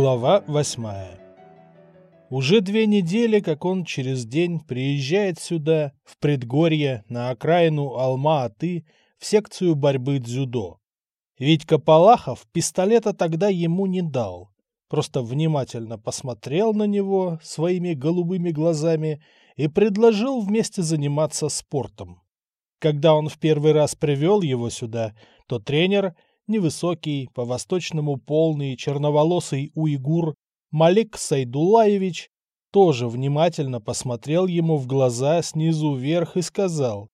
Глава восьмая Уже две недели, как он через день приезжает сюда, в предгорье, на окраину Алма-Аты, в секцию борьбы дзюдо. Витька Палахов пистолета тогда ему не дал, просто внимательно посмотрел на него своими голубыми глазами и предложил вместе заниматься спортом. Когда он в первый раз привел его сюда, то тренер – невысокий, по-восточному полный, черноволосый уйгур Малик Сайдулаевич тоже внимательно посмотрел ему в глаза снизу вверх и сказал,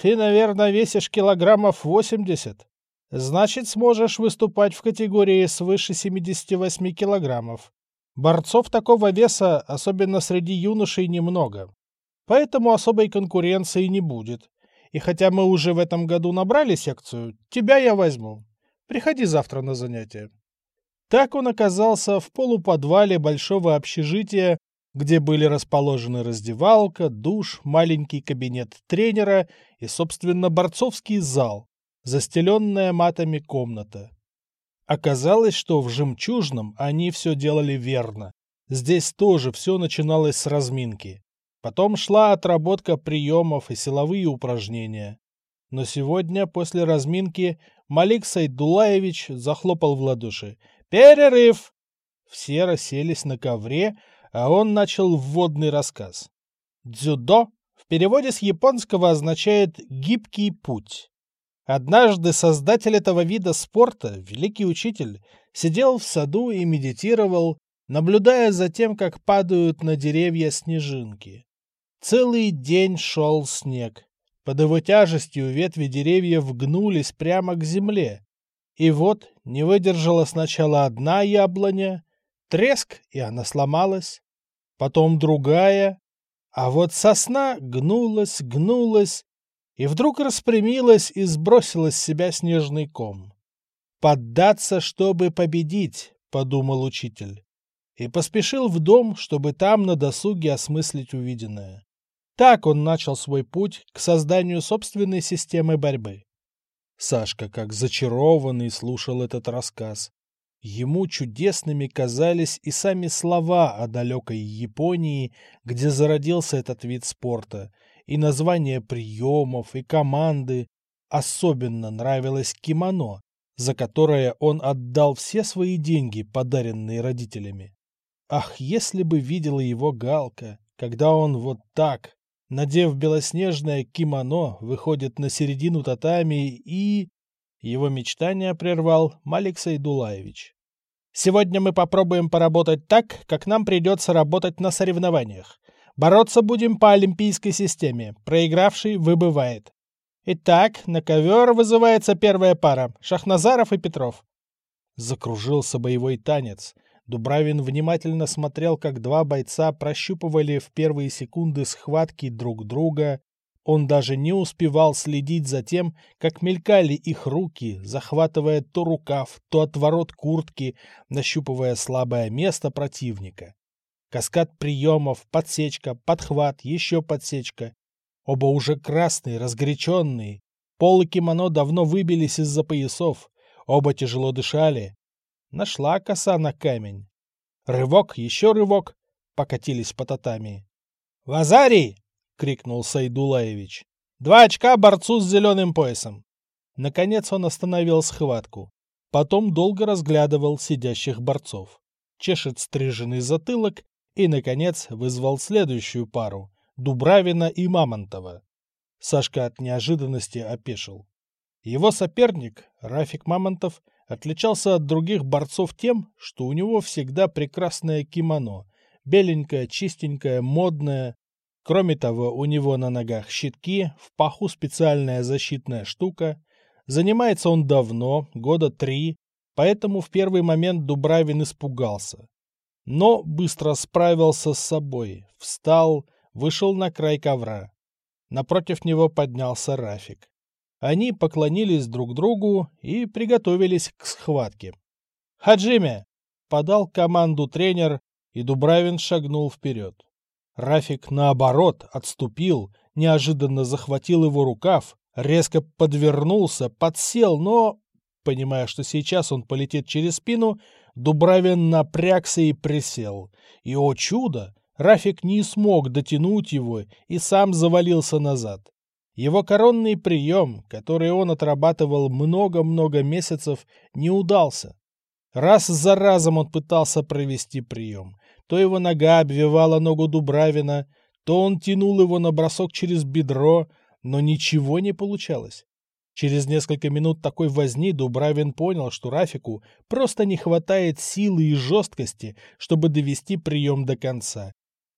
«Ты, наверное, весишь килограммов 80. Значит, сможешь выступать в категории свыше 78 килограммов. Борцов такого веса, особенно среди юношей, немного. Поэтому особой конкуренции не будет. И хотя мы уже в этом году набрали секцию, тебя я возьму. Приходи завтра на занятия. Так он оказался в полуподвале большого общежития, где были расположены раздевалка, душ, маленький кабинет тренера и, собственно, борцовский зал, застеленная матами комната. Оказалось, что в «Жемчужном» они все делали верно. Здесь тоже все начиналось с разминки. Потом шла отработка приемов и силовые упражнения. Но сегодня, после разминки, Малик Сайдулаевич захлопал в ладоши. «Перерыв!» Все расселись на ковре, а он начал вводный рассказ. «Дзюдо» в переводе с японского означает «гибкий путь». Однажды создатель этого вида спорта, великий учитель, сидел в саду и медитировал, наблюдая за тем, как падают на деревья снежинки. Целый день шел снег. Под его тяжестью ветви деревьев гнулись прямо к земле. И вот не выдержала сначала одна яблоня, треск, и она сломалась, потом другая, а вот сосна гнулась, гнулась, и вдруг распрямилась и сбросила с себя снежный ком. «Поддаться, чтобы победить», — подумал учитель, и поспешил в дом, чтобы там на досуге осмыслить увиденное. Так он начал свой путь к созданию собственной системы борьбы. Сашка, как зачарованный, слушал этот рассказ. Ему чудесными казались и сами слова о далекой Японии, где зародился этот вид спорта, и названия приемов, и команды. Особенно нравилось кимоно, за которое он отдал все свои деньги, подаренные родителями. Ах, если бы видела его Галка, когда он вот так, надев белоснежное кимоно, выходит на середину татами и... Его мечтание прервал Малик Сайдулаевич. «Сегодня мы попробуем поработать так, как нам придется работать на соревнованиях. Бороться будем по олимпийской системе. Проигравший выбывает. Итак, на ковер вызывается первая пара – Шахназаров и Петров». Закружился боевой танец – Дубравин внимательно смотрел, как два бойца прощупывали в первые секунды схватки друг друга. Он даже не успевал следить за тем, как мелькали их руки, захватывая то рукав, то отворот куртки, нащупывая слабое место противника. Каскад приемов, подсечка, подхват, еще подсечка. Оба уже красные, разгоряченные. Полы кимоно давно выбились из-за поясов. Оба тяжело дышали. Нашла коса на камень. Рывок, еще рывок. Покатились по татами. «Вазарий!» — крикнул Сайдулаевич. «Два очка борцу с зеленым поясом!» Наконец он остановил схватку. Потом долго разглядывал сидящих борцов. Чешет стриженный затылок и, наконец, вызвал следующую пару — Дубравина и Мамонтова. Сашка от неожиданности опешил. Его соперник, Рафик Мамонтов, отличался от других борцов тем, что у него всегда прекрасное кимоно, беленькое, чистенькое, модное. Кроме того, у него на ногах щитки, в паху специальная защитная штука. Занимается он давно, года три, поэтому в первый момент Дубравин испугался. Но быстро справился с собой, встал, вышел на край ковра. Напротив него поднялся Рафик. Они поклонились друг другу и приготовились к схватке. «Хаджиме!» — подал команду тренер, и Дубравин шагнул вперед. Рафик, наоборот, отступил, неожиданно захватил его рукав, резко подвернулся, подсел, но, понимая, что сейчас он полетит через спину, Дубравин напрягся и присел. И, о чудо, Рафик не смог дотянуть его и сам завалился назад. Его коронный прием, который он отрабатывал много-много месяцев, не удался. Раз за разом он пытался провести прием. То его нога обвивала ногу Дубравина, то он тянул его на бросок через бедро, но ничего не получалось. Через несколько минут такой возни Дубравин понял, что Рафику просто не хватает силы и жесткости, чтобы довести прием до конца.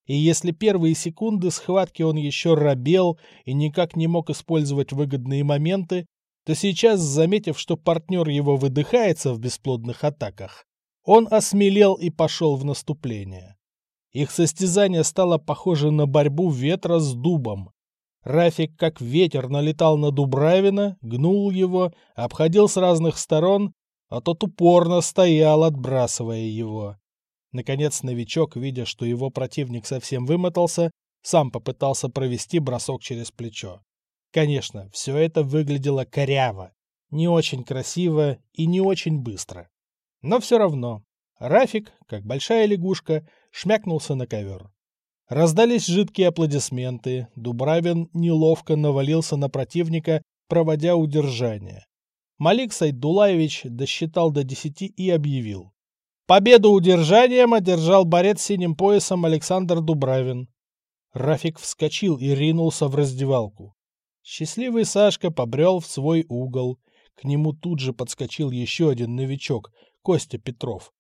И если первые секунды схватки он еще робел и никак не мог использовать выгодные моменты, то сейчас, заметив, что партнер его выдыхается в бесплодных атаках, он осмелел и пошел в наступление. Их состязание стало похоже на борьбу ветра с дубом. Рафик как ветер налетал на Дубравина, гнул его, обходил с разных сторон, а тот упорно стоял, отбрасывая его. Наконец новичок, видя, что его противник совсем вымотался, сам попытался провести бросок через плечо. Конечно, все это выглядело коряво, не очень красиво и не очень быстро. Но все равно Рафик, как большая лягушка, шмякнулся на ковер. Раздались жидкие аплодисменты, Дубравин неловко навалился на противника, проводя удержание. Малик Сайдулаевич досчитал до десяти и объявил. Победу удержанием одержал борец с синим поясом Александр Дубравин. Рафик вскочил и ринулся в раздевалку. Счастливый Сашка побрел в свой угол. К нему тут же подскочил еще один новичок, Костя Петров.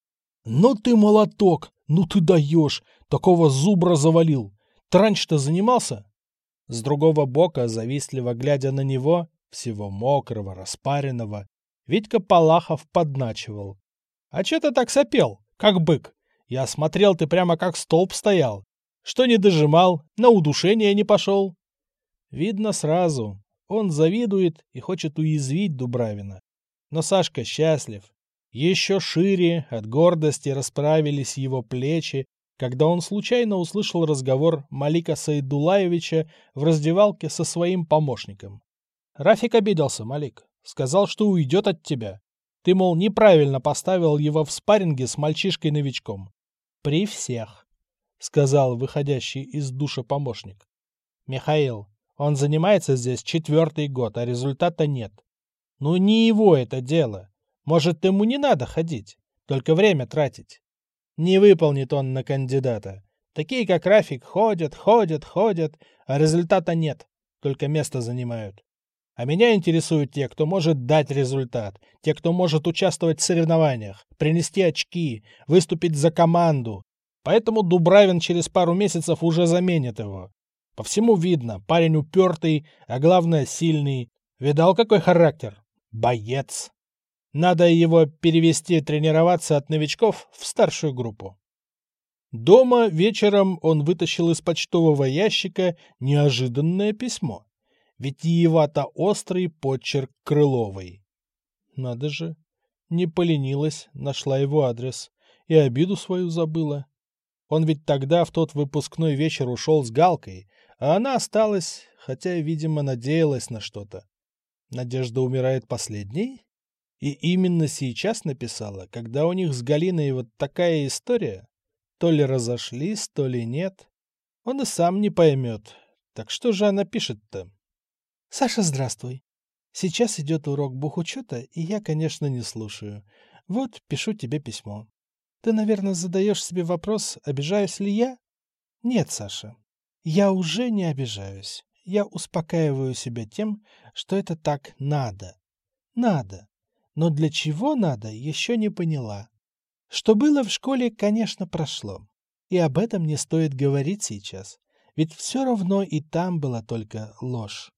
«Ну ты молоток! Ну ты даешь! Такого зубра завалил! Ты раньше-то занимался?» С другого бока, завистливо глядя на него, всего мокрого, распаренного, Витька Палахов подначивал. «А че ты так сопел, как бык? Я смотрел, ты прямо как столб стоял. Что не дожимал, на удушение не пошел?» Видно сразу, он завидует и хочет уязвить Дубравина. Но Сашка счастлив, еще шире от гордости расправились его плечи, когда он случайно услышал разговор Малика Саидулаевича в раздевалке со своим помощником. Рафик обиделся, Малик. Сказал, что уйдет от тебя. Ты, мол, неправильно поставил его в спарринге с мальчишкой-новичком. При всех, — сказал выходящий из душа помощник. Михаил, он занимается здесь четвертый год, а результата нет. Ну, не его это дело. Может, ему не надо ходить, только время тратить. Не выполнит он на кандидата. Такие, как Рафик, ходят, ходят, ходят, а результата нет, только место занимают. А меня интересуют те, кто может дать результат, те, кто может участвовать в соревнованиях, принести очки, выступить за команду. Поэтому Дубравин через пару месяцев уже заменит его. По всему видно, парень упертый, а главное сильный. Видал, какой характер? Боец. Надо его перевести тренироваться от новичков в старшую группу. Дома вечером он вытащил из почтового ящика неожиданное письмо. Витиевато-острый почерк Крыловой. Надо же, не поленилась, нашла его адрес и обиду свою забыла. Он ведь тогда в тот выпускной вечер ушел с Галкой, а она осталась, хотя, видимо, надеялась на что-то. Надежда умирает последней? И именно сейчас написала, когда у них с Галиной вот такая история. То ли разошлись, то ли нет. Он и сам не поймет. Так что же она пишет-то? Саша, здравствуй. Сейчас идет урок бухучета, и я, конечно, не слушаю. Вот, пишу тебе письмо. Ты, наверное, задаешь себе вопрос, обижаюсь ли я? Нет, Саша. Я уже не обижаюсь. Я успокаиваю себя тем, что это так надо. Надо но для чего надо, еще не поняла. Что было в школе, конечно, прошло. И об этом не стоит говорить сейчас, ведь все равно и там была только ложь.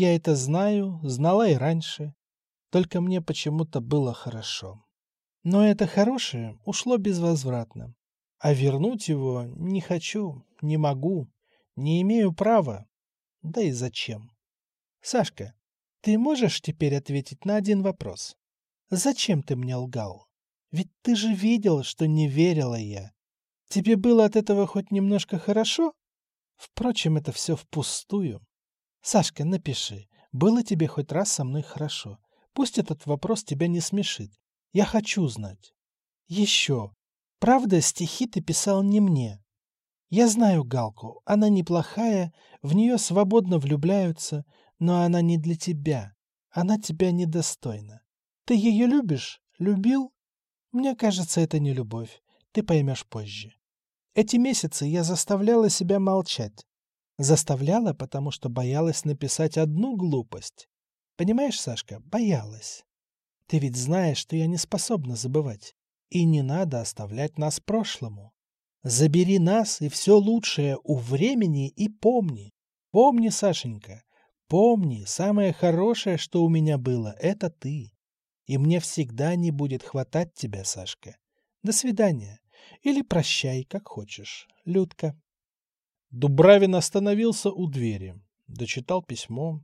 Я это знаю, знала и раньше, только мне почему-то было хорошо. Но это хорошее ушло безвозвратно, а вернуть его не хочу, не могу, не имею права. Да и зачем? Сашка, ты можешь теперь ответить на один вопрос? Зачем ты мне лгал? Ведь ты же видел, что не верила я. Тебе было от этого хоть немножко хорошо? Впрочем, это все впустую. Сашка, напиши, было тебе хоть раз со мной хорошо. Пусть этот вопрос тебя не смешит. Я хочу знать. Еще. Правда, стихи ты писал не мне. Я знаю Галку, она неплохая, в нее свободно влюбляются, но она не для тебя. Она тебя недостойна. Ты ее любишь? Любил? Мне кажется, это не любовь. Ты поймешь позже. Эти месяцы я заставляла себя молчать. Заставляла, потому что боялась написать одну глупость. Понимаешь, Сашка, боялась. Ты ведь знаешь, что я не способна забывать. И не надо оставлять нас прошлому. Забери нас и все лучшее у времени и помни. Помни, Сашенька, помни, самое хорошее, что у меня было, это ты. И мне всегда не будет хватать тебя, Сашка. До свидания. Или прощай, как хочешь. Людка. Дубравин остановился у двери. Дочитал письмо.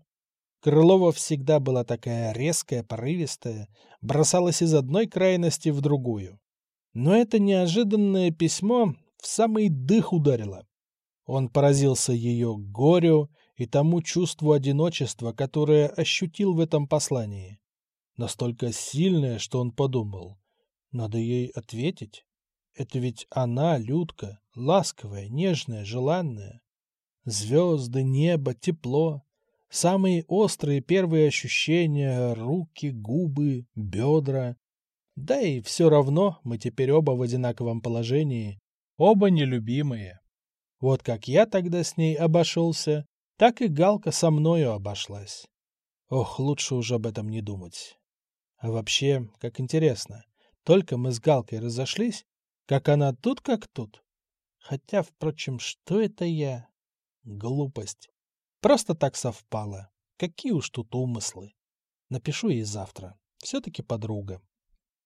Крылова всегда была такая резкая, порывистая, бросалась из одной крайности в другую. Но это неожиданное письмо в самый дых ударило. Он поразился ее горю и тому чувству одиночества, которое ощутил в этом послании. Настолько сильное, что он подумал, надо ей ответить. Это ведь она, Людка, ласковая, нежная, желанная. Звезды, небо, тепло. Самые острые первые ощущения, руки, губы, бедра. Да и все равно мы теперь оба в одинаковом положении, оба нелюбимые. Вот как я тогда с ней обошелся, так и Галка со мною обошлась. Ох, лучше уже об этом не думать. А вообще, как интересно, только мы с Галкой разошлись, как она тут, как тут. Хотя, впрочем, что это я? Глупость. Просто так совпало. Какие уж тут умыслы. Напишу ей завтра. Все-таки подруга.